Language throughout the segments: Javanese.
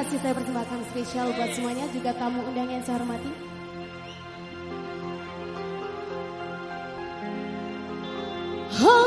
Masih saya persembahkan spesial buat semuanya juga tamu undang yang saya hormati. Oh.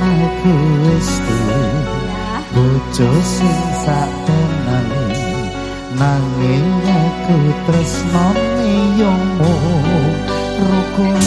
aku wis tuwa bojo sing sak tenane nanging aku tresno yo mu rukun